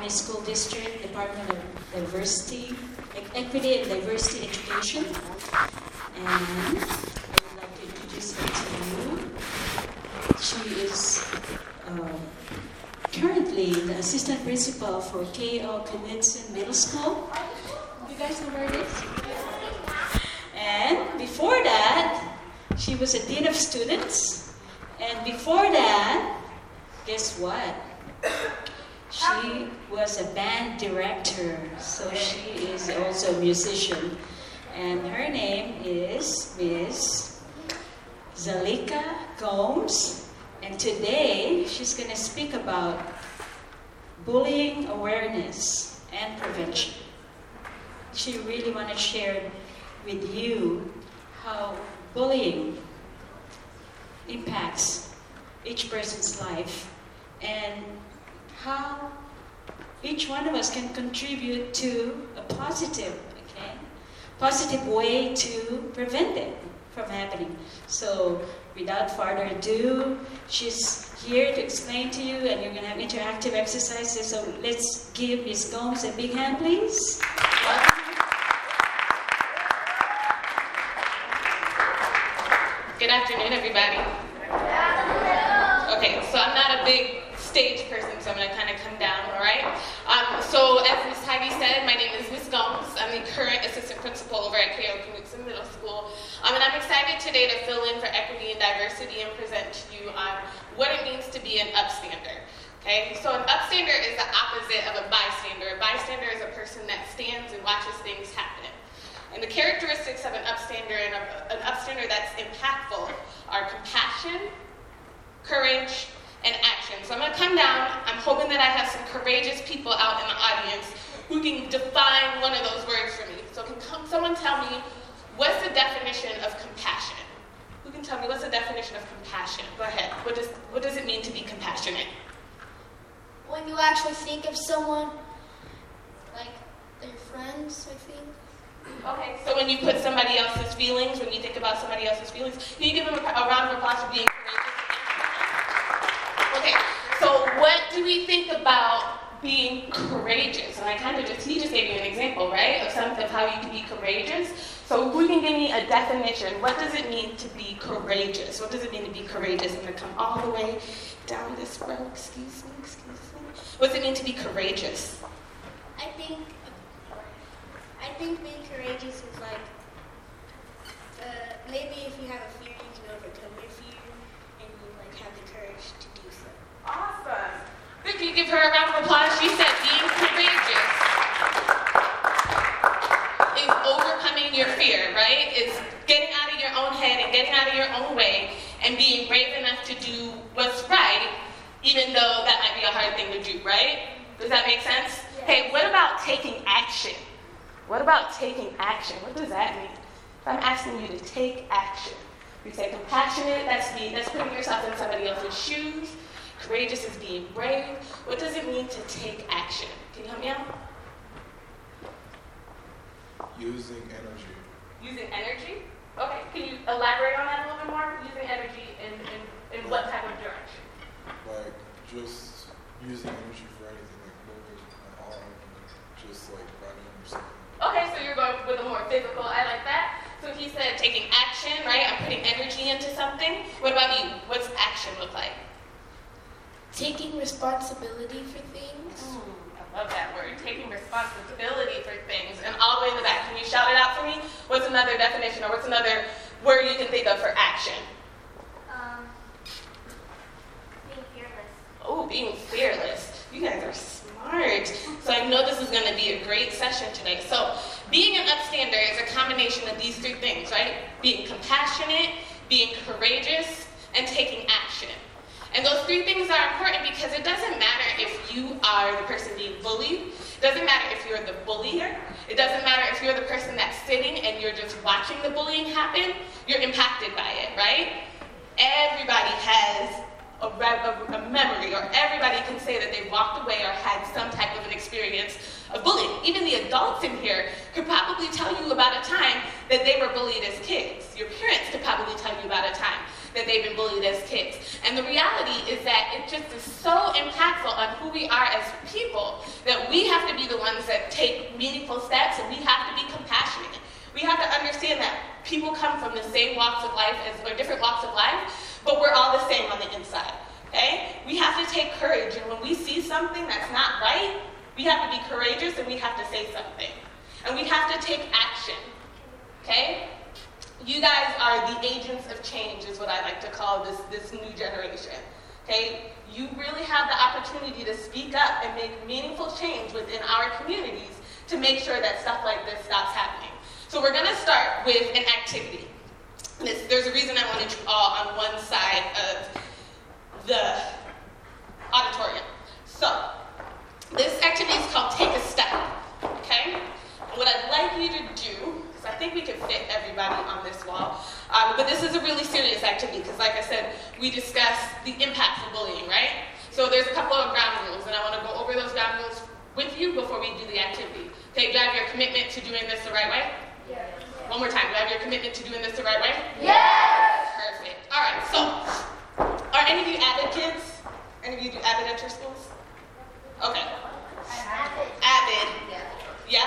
County School District, Department of Diversity, Equity and Diversity Education. And I would like to introduce her to you. She is uh, currently the assistant principal for K.O. Knudsen Middle School. You guys know where it is? And before that, she was a dean of students. And before that, guess what? She was a band director, so she is also a musician. And her name is Miss Zalika Gomes. And today she's going to speak about bullying awareness and prevention. She really want to share with you how bullying impacts each person's life and how each one of us can contribute to a positive, okay, positive way to prevent it from happening. So, without further ado, she's here to explain to you, and you're going to have interactive exercises. So, let's give Ms. Gomes a big hand, please. Good afternoon, everybody. Okay, so I'm not a big stage person, so I'm going to kind of come down, all right? Um, so, as Ms. Heidi said, my name is Ms. Gomes. I'm the current assistant principal over at K.O. Knudsen Middle School. Um, and I'm excited today to fill in for equity and diversity and present to you on what it means to be an upstander. Okay, so an upstander is the opposite of a bystander. A bystander is a person that stands and watches things happen. And the characteristics of an upstander and a, an upstander that's impactful are compassion, courage, and action. So I'm going to come down. I'm hoping that I have some courageous people out in the audience who can define one of those words for me. So can come, someone tell me what's the definition of compassion? Who can tell me what's the definition of compassion? Go ahead. What does, what does it mean to be compassionate? When you actually think of someone, like their friends, I think. Okay, so when you put somebody else's feelings, when you think about somebody else's feelings, can you give them a, a round of applause for being so what do we think about being courageous? And I kind of just, he just gave you an example, right, of something of how you can be courageous. So who can give me a definition? What does it mean to be courageous? What does it mean to be courageous? I'm going to come all the way down this row. Excuse me, excuse me. What does it mean to be courageous? I think I think being courageous is like uh, maybe if you have a fear, you can overcome your fear, and you like have the courage to do so. Awesome. Good. Can you give her a round of applause? She said being courageous is overcoming your fear, right? It's getting out of your own head and getting out of your own way and being brave enough to do what's right, even though that might be a hard thing to do, right? Does that make sense? Hey, what about taking action? What about taking action? What does that mean? If I'm asking you to take action, you say compassionate, that's being that's putting yourself in somebody else's shoes. Courageous is being brave. What does it mean to take action? Can you help me out? Using energy. Using energy? Okay, can you elaborate on that a little bit more? Using energy in, in, in what type of direction? Like just using energy for anything, like moving an arm, just like running or something. Okay, so you're going with a more physical, I like that. So he said taking action, right? I'm putting energy into something. What about you? What's action look like? Taking responsibility for things. I love that word, taking responsibility for things. And all the way in the back, can you shout it out for me? What's another definition or what's another word you can think of for action? Um, being fearless. Oh, being fearless. You guys are smart. So I know this is going to be a great session today. So being an upstander is a combination of these three things, right? Being compassionate, being courageous, and taking action. And those three things are important because it doesn't matter if you are the person being bullied. It doesn't matter if you're the bullier. It doesn't matter if you're the person that's sitting and you're just watching the bullying happen. You're impacted by it, right? Everybody has a, a, a memory, or everybody can say that they walked away or had some type of an experience of bullying. Even the adults in here could probably tell you about a time that they were bullied as kids. Your parents could probably tell you about a time that they've been bullied as kids. And the reality is that it just is so impactful on who we are as people that we have to be the ones that take meaningful steps and we have to be compassionate. We have to understand that people come from the same walks of life as, or different walks of life, but we're all the same on the inside. Okay? We have to take courage, and when we see something that's not right, we have to be courageous and we have to say something. And we have to take action. Okay? You guys are the agents of change, is what I like to call this, this new generation. Okay? You really have the opportunity to speak up and make meaningful change within our communities to make sure that stuff like this stops happening. So we're going to start with an activity. This, there's a reason I wanted you all on one side of the auditorium. So, this activity is called Take a Step. Okay? What I'd like you to do, I think we can fit everybody on this wall, um, but this is a really serious activity because, like I said, we discuss the impacts of bullying, right? So there's a couple of ground rules, and I want to go over those ground rules with you before we do the activity. Okay, do you have your commitment to doing this the right way? Yes. One more time. Do you have your commitment to doing this the right way? Yes. Perfect. All right. So, are any of you avid kids? Any of you do avid at your schools? Okay. Avid. Yeah.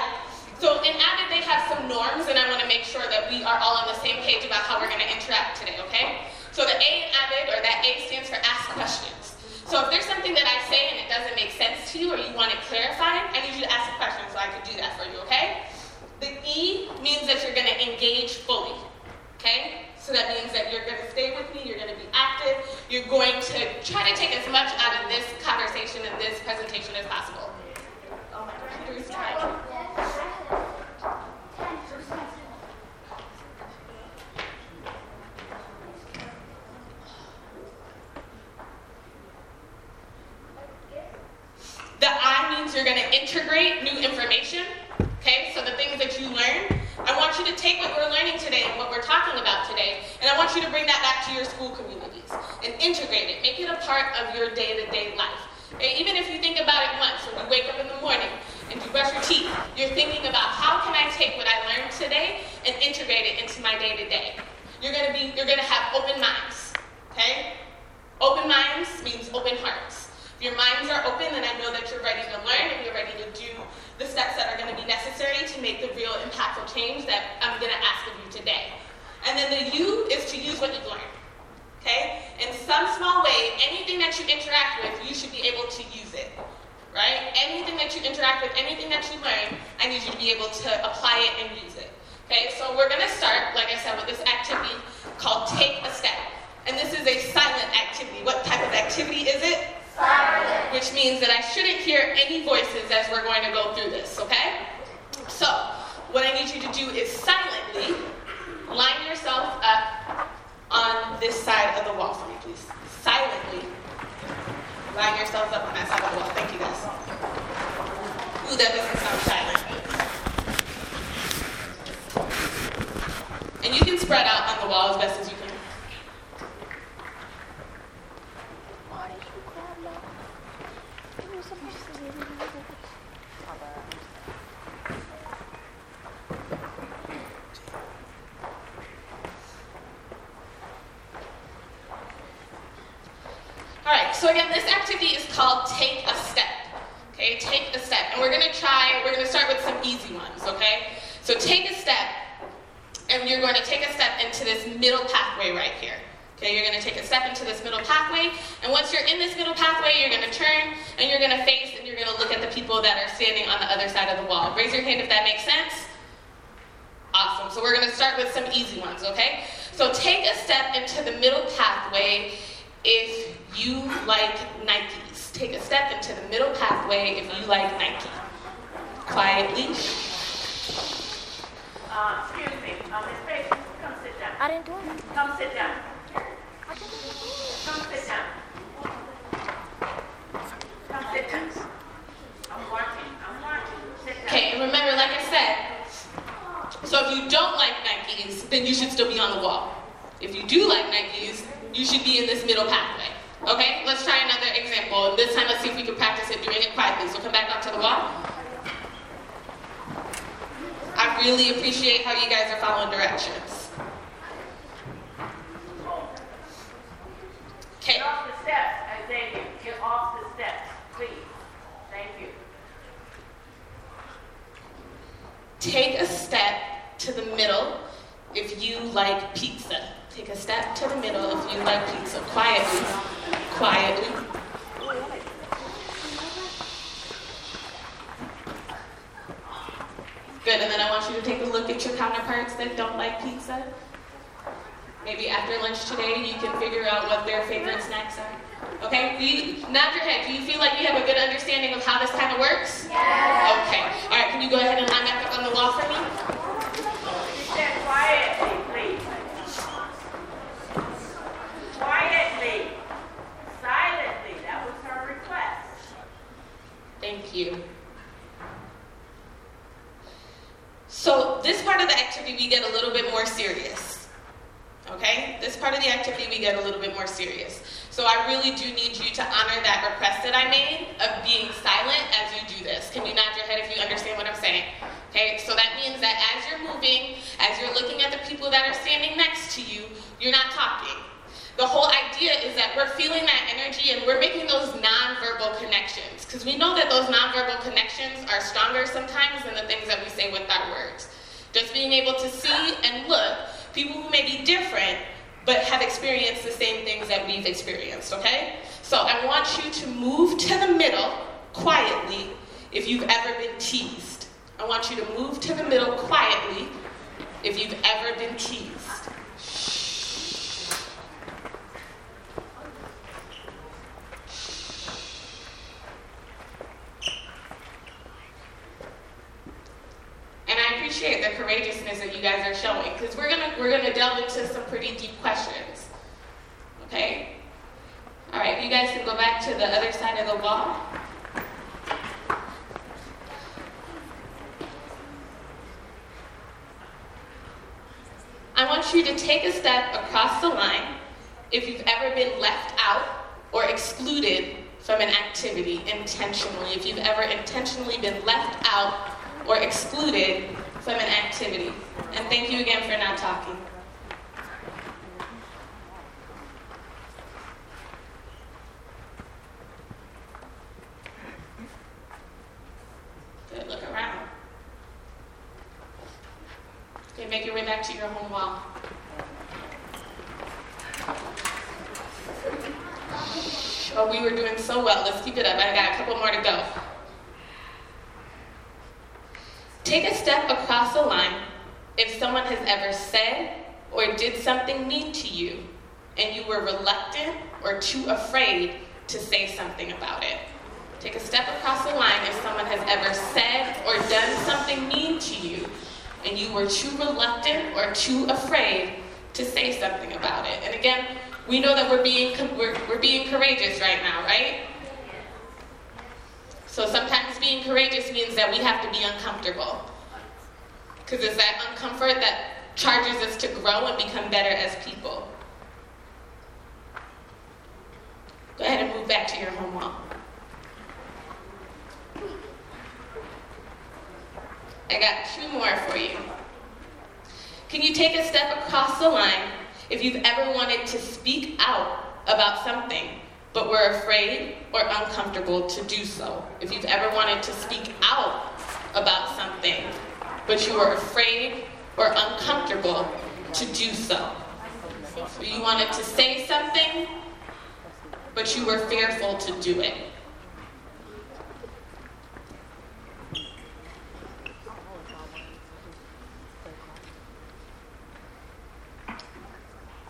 So in Avid, they have some norms, and I want to make sure that we are all on the same page about how we're going to interact today, okay? So the A in Avid, or that A stands for ask questions. So if there's something that I say and it doesn't make sense to you, or you want it clarified, I need you to ask a question so I can do that for you, okay? The E means that you're going to engage fully, okay? So that means that you're going to stay with me, you're going to be active, you're going to try to take as much out of this conversation and this presentation as possible. Oh, my computer is trying. The I means you're going to integrate new information. Okay, so the things that you learn, I want you to take what we're learning today and what we're talking about today, and I want you to bring that back to your school communities and integrate it. Make it a part of your day-to-day life. Okay, even if you think about it once, when you wake up in the morning and you brush your teeth, you're thinking about how can I take what I learned today and integrate it into my day-to-day. You're gonna be, you're gonna have open minds. Okay? Open minds means open hearts. Your minds are open, then I know that you're ready to learn and you're ready to do the steps that are going to be necessary to make the real impactful change that I'm going to ask of you today. And then the U is to use what you've learned. Okay? In some small way, anything that you interact with, you should be able to use it. Right? Anything that you interact with, anything that you learn, I need you to be able to apply it and use it. Okay? So we're going to start, like I said, with this activity called Take a Step. And this is a silent activity. What type of activity is it? Silent. Which means that I shouldn't hear any voices as we're going to go through this, okay? So, what I need you to do is silently line yourself up on this side of the wall for me, please. Silently line yourselves up on that side of the wall. Thank you, guys. Ooh, that doesn't sound silent. And you can spread out on the wall as best as you can. All right, so again, this activity is called Take a Step. Okay, take a step. And we're gonna try, we're gonna start with some easy ones, okay? So take a step, and you're going to take a step into this middle pathway right here. Okay, you're gonna take a step into this middle pathway, and once you're in this middle pathway, you're gonna turn, and you're gonna face, and you're gonna look at the people that are standing on the other side of the wall. Raise your hand if that makes sense. Awesome. So we're going to start with some easy ones, okay? So take a step into the middle pathway if you like Nikes. Take a step into the middle pathway if you like Nike. Quietly. Uh, excuse me, uh, Miss Patience, come sit down. I didn't do it. Come sit down. Come sit down. Come sit down. I'm watching, I'm watching. Sit down. Okay, and remember, like I said, so if you don't like Nikes, then you should still be on the wall. If you do like Nikes, you should be in this middle pathway. Okay, let's try another example. And this time, let's see if we can practice it doing it quietly. So come back up to the wall. I really appreciate how you guys are following directions. Okay. Get off the steps, Isaiah. Get off the steps, please. Thank you. Take a step to the middle if you like pizza. Take a step to the middle if you like pizza. Quietly. Quietly. Good, and then I want you to take a look at your counterparts that don't like pizza. Maybe after lunch today, you can figure out what their favorite snacks are. Okay? Do you, nod your head. Do you feel like you have a good understanding of how this kind of works? Yeah. Okay. All right, can you go ahead and line back up on the wall for me? She said quietly, please. Quietly. Silently. That was her request. Thank you. So, this part of the activity, we get a little bit more serious. Okay? This part of the activity, we get a little bit more serious. So, I really do need you to honor that request that I made of being silent as you do this. Can you nod your head if you understand what I'm saying? Okay? So, that means that as you're moving, as you're looking at the people that are standing next to you, you're not talking. The whole idea is that we're feeling that energy and we're making those nonverbal connections. Because we know that those nonverbal connections are stronger sometimes than the things that we say with our words. Just being able to see and look, people who may be different but have experienced the same things that we've experienced, okay? So I want you to move to the middle quietly if you've ever been teased. I want you to move to the middle quietly if you've ever been teased. And I appreciate the courageousness that you guys are showing because we're gonna delve into some pretty deep questions. Okay? All right, you guys can go back to the other side of the wall. I want you to take a step across the line if you've ever been left out or excluded from an activity intentionally. If you've ever intentionally been left out or excluded from an activity. And thank you again for not talking. Good, look around. Okay, make your way back to your home wall. Oh, we were doing so well. Let's keep it up. I got a couple more to go. Take a step across the line if someone has ever said or did something mean to you and you were reluctant or too afraid to say something about it. Take a step across the line if someone has ever said or done something mean to you and you were too reluctant or too afraid to say something about it. And again, we know that we're being we're, we're being courageous right now, right? So sometimes being courageous means that we have to be uncomfortable. Because it's that uncomfort that charges us to grow and become better as people. Go ahead and move back to your home wall. I got two more for you. Can you take a step across the line if you've ever wanted to speak out about something but were afraid or uncomfortable to do so? If you've ever wanted to speak out about something but you were afraid or uncomfortable to do so? You wanted to say something but you were fearful to do it?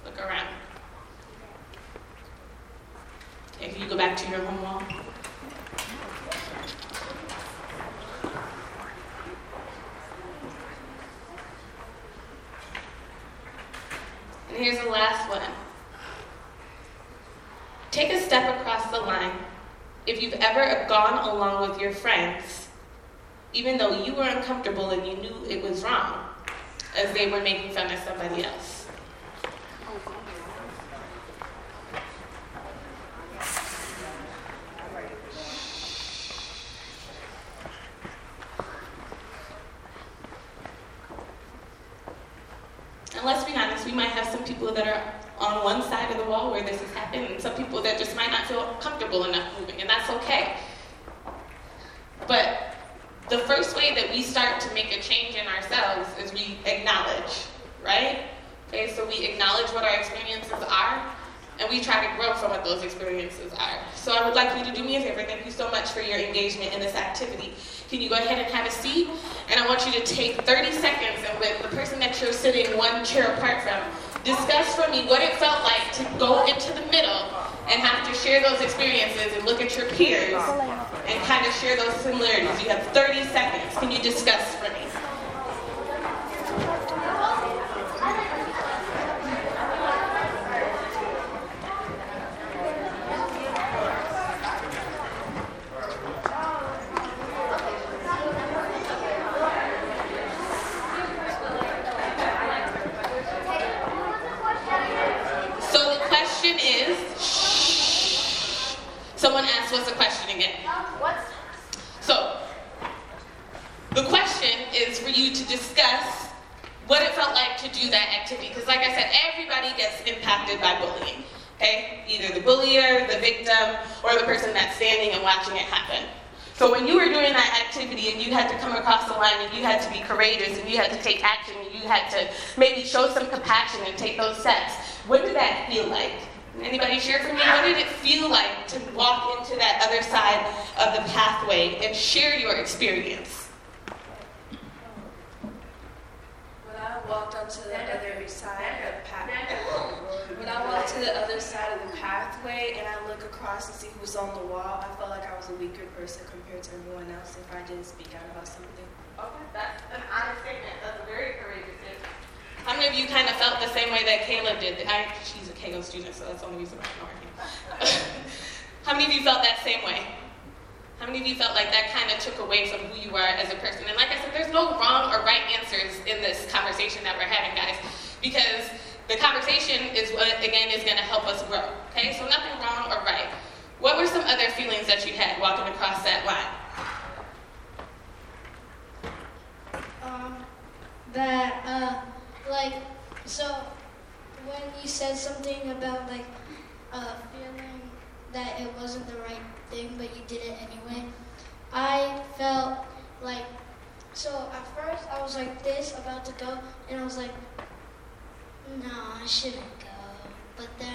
Look around. Okay, can you go back to your home wall? And here's the last one. Take a step across the line if you've ever gone along with your friends, even though you were uncomfortable and you knew it was wrong, as they were making fun of somebody else. And let's be honest, we might have some people that are on one side of the wall where this has happened, and some people that just might not feel comfortable enough moving, and that's okay. But the first way that we start to make a change in ourselves is we acknowledge, right? Okay, so we acknowledge what our experiences are, and we try to grow from what those experiences are. So I would like you to do me a favor. Thank you so much for your engagement in this activity. Can you go ahead and have a seat? And I want you to take 30 seconds and with the person that you're sitting one chair apart from, discuss for me what it felt like to go into the middle and have to share those experiences and look at your peers and kind of share those similarities. You have 30 seconds. Can you discuss for me? So the question is, shh. Someone asked, what's the question again? What's So, the question is for you to discuss what it felt like to do that activity. Because, like I said, everybody gets impacted by bullying. Okay? Either the bullier, the victim, or the person that's standing and watching it happen. So, when you were doing that activity and you had to come across the line and you had to be courageous and you had to take action and you had to maybe show some compassion and take those steps, what did that feel like? Anybody share for me? What did it feel like to walk into that other side of the pathway and share your experience? When I walked onto the other side of the path, when I walked to the other side of the pathway and I look across and see who's on the wall, I felt like I was a weaker person compared to everyone else if I didn't speak out about something. Okay, that's an honest statement. That's a very courageous statement. How many of you kind of felt the same way that Caleb did? I, she's a KO student, so that's the only reason why I'm arguing. How many of you felt that same way? How many of you felt like that kind of took away from who you are as a person? And like I said, there's no wrong or right answers in this conversation that we're having, guys, because the conversation is what, again, is going to help us grow. Okay, so nothing wrong or right. What were some other feelings that you had walking across that line? um that uh like so when you said something about like uh feeling that it wasn't the right thing but you did it anyway. I felt like so at first i was like this about to go and i was like no i shouldn't go. But then